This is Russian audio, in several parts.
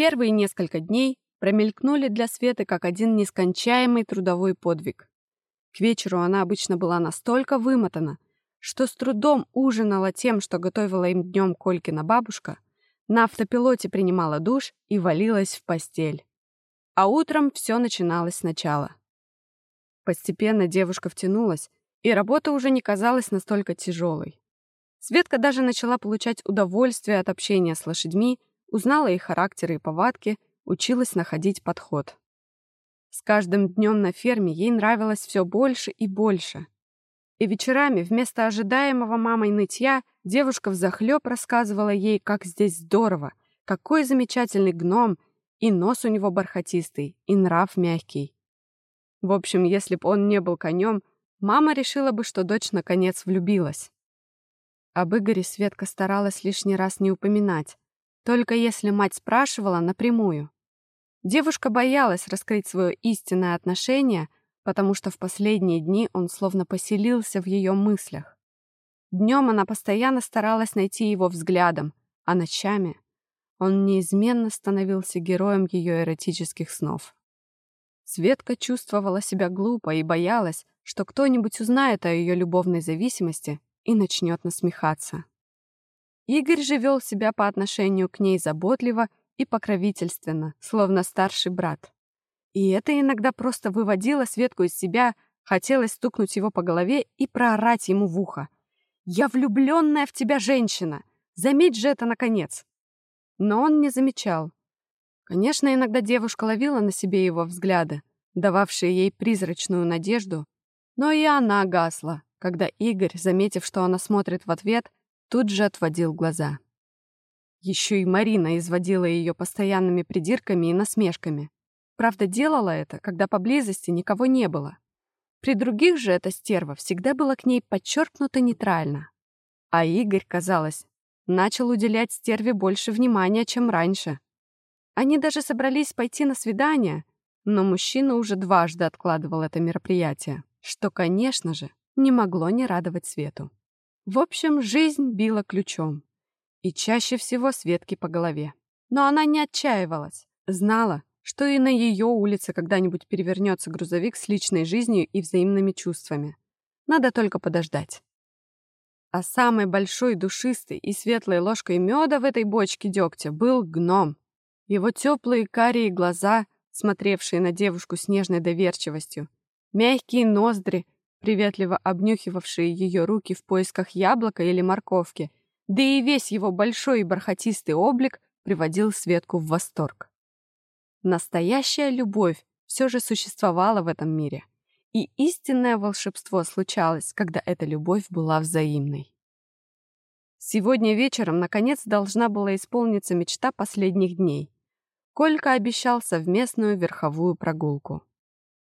Первые несколько дней промелькнули для Светы как один нескончаемый трудовой подвиг. К вечеру она обычно была настолько вымотана, что с трудом ужинала тем, что готовила им днем Колькина бабушка, на автопилоте принимала душ и валилась в постель. А утром все начиналось сначала. Постепенно девушка втянулась, и работа уже не казалась настолько тяжелой. Светка даже начала получать удовольствие от общения с лошадьми, узнала их характеры и повадки, училась находить подход. С каждым днем на ферме ей нравилось все больше и больше. И вечерами вместо ожидаемого мамой нытья девушка взахлеб рассказывала ей, как здесь здорово, какой замечательный гном, и нос у него бархатистый, и нрав мягкий. В общем, если б он не был конем, мама решила бы, что дочь наконец влюбилась. Об Игоре Светка старалась лишний раз не упоминать, только если мать спрашивала напрямую. Девушка боялась раскрыть свое истинное отношение, потому что в последние дни он словно поселился в ее мыслях. Днем она постоянно старалась найти его взглядом, а ночами он неизменно становился героем ее эротических снов. Светка чувствовала себя глупо и боялась, что кто-нибудь узнает о ее любовной зависимости и начнет насмехаться. Игорь же вел себя по отношению к ней заботливо и покровительственно, словно старший брат. И это иногда просто выводило Светку из себя, хотелось стукнуть его по голове и проорать ему в ухо. «Я влюбленная в тебя женщина! Заметь же это, наконец!» Но он не замечал. Конечно, иногда девушка ловила на себе его взгляды, дававшие ей призрачную надежду, но и она гасла, когда Игорь, заметив, что она смотрит в ответ, тут же отводил глаза. Еще и Марина изводила ее постоянными придирками и насмешками. Правда, делала это, когда поблизости никого не было. При других же эта стерва всегда была к ней подчеркнуто нейтрально. А Игорь, казалось, начал уделять стерве больше внимания, чем раньше. Они даже собрались пойти на свидание, но мужчина уже дважды откладывал это мероприятие, что, конечно же, не могло не радовать Свету. В общем, жизнь била ключом. И чаще всего Светки по голове. Но она не отчаивалась. Знала, что и на ее улице когда-нибудь перевернется грузовик с личной жизнью и взаимными чувствами. Надо только подождать. А самой большой душистой и светлой ложкой меда в этой бочке дегтя был гном. Его теплые карие глаза, смотревшие на девушку с нежной доверчивостью, мягкие ноздри, приветливо обнюхивавшие ее руки в поисках яблока или морковки, да и весь его большой и бархатистый облик приводил Светку в восторг. Настоящая любовь все же существовала в этом мире, и истинное волшебство случалось, когда эта любовь была взаимной. Сегодня вечером, наконец, должна была исполниться мечта последних дней. Колька обещал совместную верховую прогулку.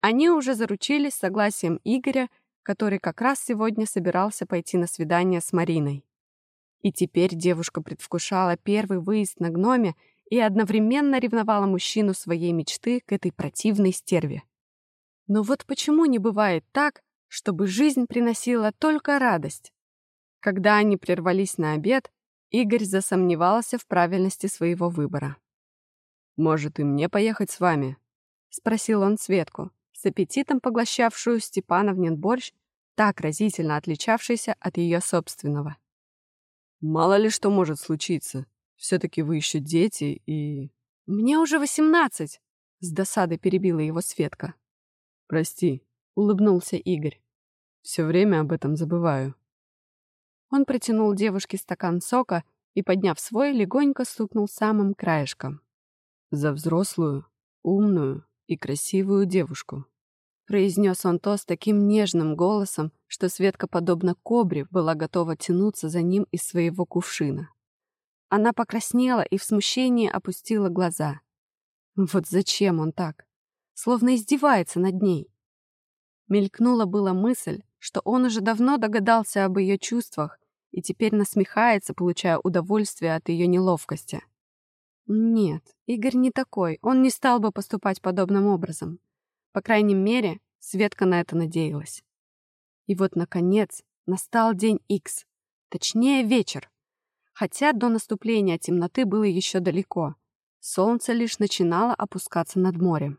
Они уже заручились согласием Игоря, который как раз сегодня собирался пойти на свидание с Мариной. И теперь девушка предвкушала первый выезд на гноме и одновременно ревновала мужчину своей мечты к этой противной стерве. Но вот почему не бывает так, чтобы жизнь приносила только радость? Когда они прервались на обед, Игорь засомневался в правильности своего выбора. «Может, и мне поехать с вами?» — спросил он Светку, с аппетитом поглощавшую Степановнин борщ, так разительно отличавшийся от ее собственного. Мало ли что может случиться. Все-таки вы еще дети и... Мне уже восемнадцать! С досадой перебила его Светка. Прости, улыбнулся Игорь. Все время об этом забываю. Он протянул девушке стакан сока и, подняв свой, легонько стукнул самым краешком. За взрослую, умную и красивую девушку. Произнес он то с таким нежным голосом, что Светка, подобно кобре, была готова тянуться за ним из своего кувшина. Она покраснела и в смущении опустила глаза. Вот зачем он так? Словно издевается над ней. Мелькнула была мысль, что он уже давно догадался об ее чувствах и теперь насмехается, получая удовольствие от ее неловкости. Нет, Игорь не такой, он не стал бы поступать подобным образом. По крайней мере, Светка на это надеялась. И вот, наконец, настал день Икс, точнее вечер. Хотя до наступления темноты было еще далеко. солнце лишь начинало опускаться над морем.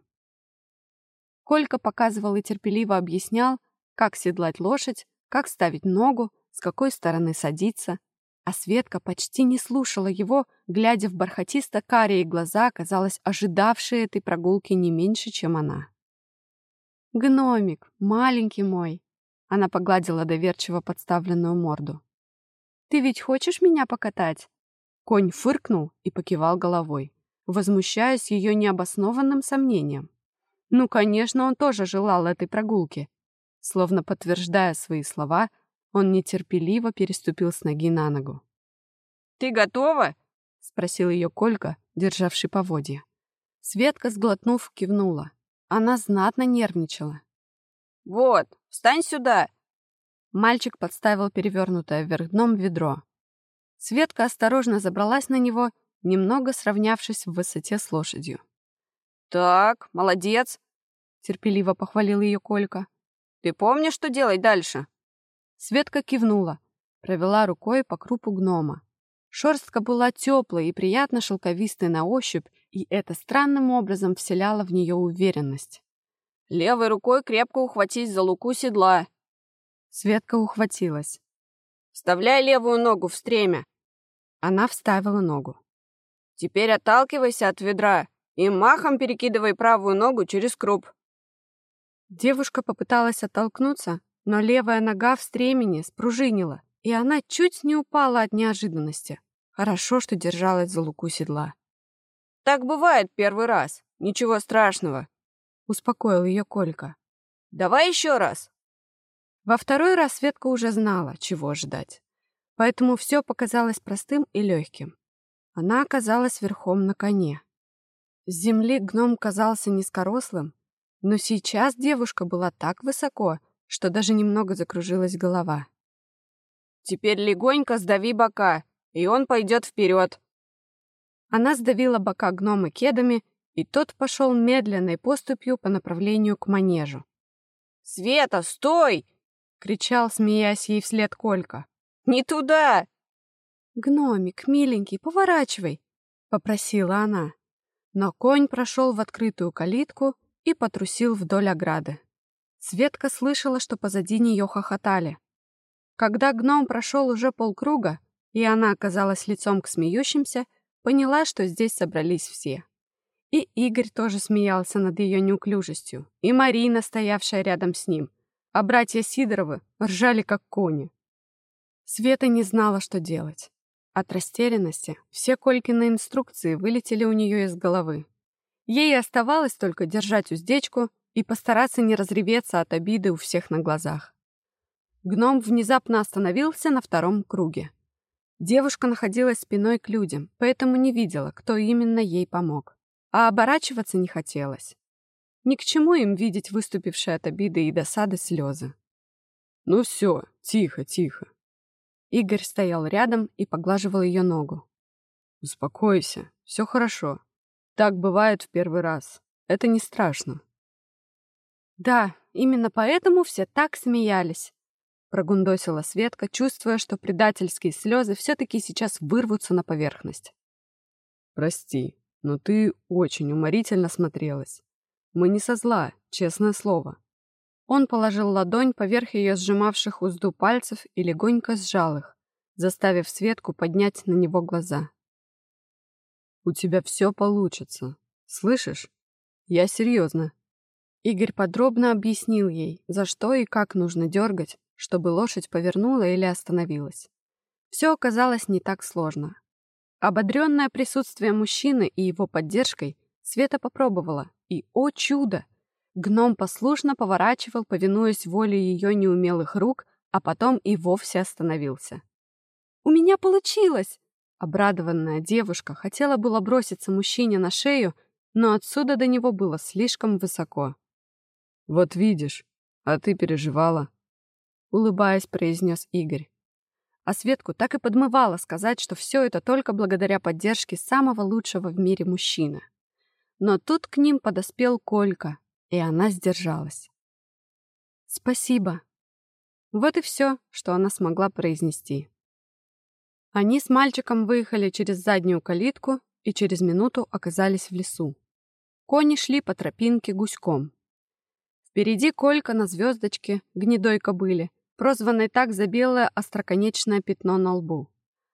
Колька показывал и терпеливо объяснял, как седлать лошадь, как ставить ногу, с какой стороны садиться, а Светка почти не слушала его, глядя в бархатисто-карие глаза, казалось, ожидавшие этой прогулки не меньше, чем она. «Гномик, маленький мой!» Она погладила доверчиво подставленную морду. «Ты ведь хочешь меня покатать?» Конь фыркнул и покивал головой, возмущаясь ее необоснованным сомнением. Ну, конечно, он тоже желал этой прогулки. Словно подтверждая свои слова, он нетерпеливо переступил с ноги на ногу. «Ты готова?» — спросил ее Колька, державший поводья. Светка, сглотнув, кивнула. Она знатно нервничала. «Вот, встань сюда!» Мальчик подставил перевернутое вверх дном ведро. Светка осторожно забралась на него, немного сравнявшись в высоте с лошадью. «Так, молодец!» — терпеливо похвалил ее Колька. «Ты помнишь, что делать дальше?» Светка кивнула, провела рукой по крупу гнома. Шерстка была теплой и приятно шелковистой на ощупь, и это странным образом вселяло в нее уверенность. «Левой рукой крепко ухватись за луку седла». Светка ухватилась. «Вставляй левую ногу в стремя». Она вставила ногу. «Теперь отталкивайся от ведра и махом перекидывай правую ногу через круп». Девушка попыталась оттолкнуться, но левая нога в стремени спружинила, и она чуть не упала от неожиданности. Хорошо, что держалась за луку седла. «Так бывает первый раз. Ничего страшного», — успокоил ее Колька. «Давай еще раз». Во второй раз Светка уже знала, чего ждать. Поэтому все показалось простым и легким. Она оказалась верхом на коне. С земли гном казался низкорослым, но сейчас девушка была так высоко, что даже немного закружилась голова. «Теперь легонько сдави бока, и он пойдет вперед». Она сдавила бока гнома кедами, и тот пошел медленной поступью по направлению к манежу. «Света, стой!» — кричал, смеясь ей вслед Колька. «Не туда!» «Гномик, миленький, поворачивай!» — попросила она. Но конь прошел в открытую калитку и потрусил вдоль ограды. Светка слышала, что позади нее хохотали. Когда гном прошел уже полкруга, и она оказалась лицом к смеющимся, поняла, что здесь собрались все. И Игорь тоже смеялся над ее неуклюжестью, и Марина, стоявшая рядом с ним, а братья Сидоровы ржали как кони. Света не знала, что делать. От растерянности все Колькины инструкции вылетели у нее из головы. Ей оставалось только держать уздечку и постараться не разреветься от обиды у всех на глазах. Гном внезапно остановился на втором круге. Девушка находилась спиной к людям, поэтому не видела, кто именно ей помог. А оборачиваться не хотелось. Ни к чему им видеть выступившие от обиды и досады слезы. «Ну все, тихо, тихо». Игорь стоял рядом и поглаживал ее ногу. «Успокойся, все хорошо. Так бывает в первый раз. Это не страшно. Да, именно поэтому все так смеялись. Прогундосила Светка, чувствуя, что предательские слезы все-таки сейчас вырвутся на поверхность. «Прости, но ты очень уморительно смотрелась. Мы не со зла, честное слово». Он положил ладонь поверх ее сжимавших узду пальцев и легонько сжал их, заставив Светку поднять на него глаза. «У тебя все получится. Слышишь? Я серьезно. Игорь подробно объяснил ей, за что и как нужно дергать, чтобы лошадь повернула или остановилась. Все оказалось не так сложно. Ободренная присутствием мужчины и его поддержкой, Света попробовала, и, о чудо! Гном послушно поворачивал, повинуясь воле ее неумелых рук, а потом и вовсе остановился. «У меня получилось!» Обрадованная девушка хотела было броситься мужчине на шею, но отсюда до него было слишком высоко. «Вот видишь, а ты переживала», — улыбаясь, произнес Игорь. А Светку так и подмывало сказать, что все это только благодаря поддержке самого лучшего в мире мужчины. Но тут к ним подоспел Колька, и она сдержалась. «Спасибо». Вот и все, что она смогла произнести. Они с мальчиком выехали через заднюю калитку, и через минуту оказались в лесу. Кони шли по тропинке гуськом. Впереди Колька на звездочке, гнедой кобыле, прозванной так за белое остроконечное пятно на лбу.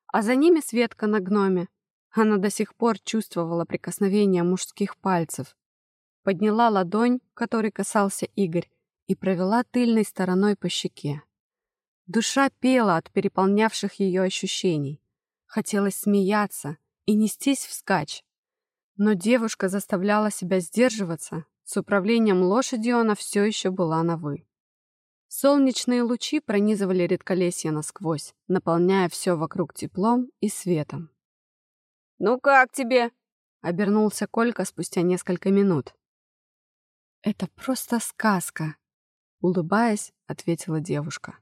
А за ними Светка на гноме. Она до сих пор чувствовала прикосновение мужских пальцев. Подняла ладонь, которой касался Игорь, и провела тыльной стороной по щеке. Душа пела от переполнявших ее ощущений. Хотелось смеяться и нестись вскачь. Но девушка заставляла себя сдерживаться. С управлением лошадью она все еще была на «вы». Солнечные лучи пронизывали редколесье насквозь, наполняя все вокруг теплом и светом. «Ну как тебе?» — обернулся Колька спустя несколько минут. «Это просто сказка», — улыбаясь, ответила девушка.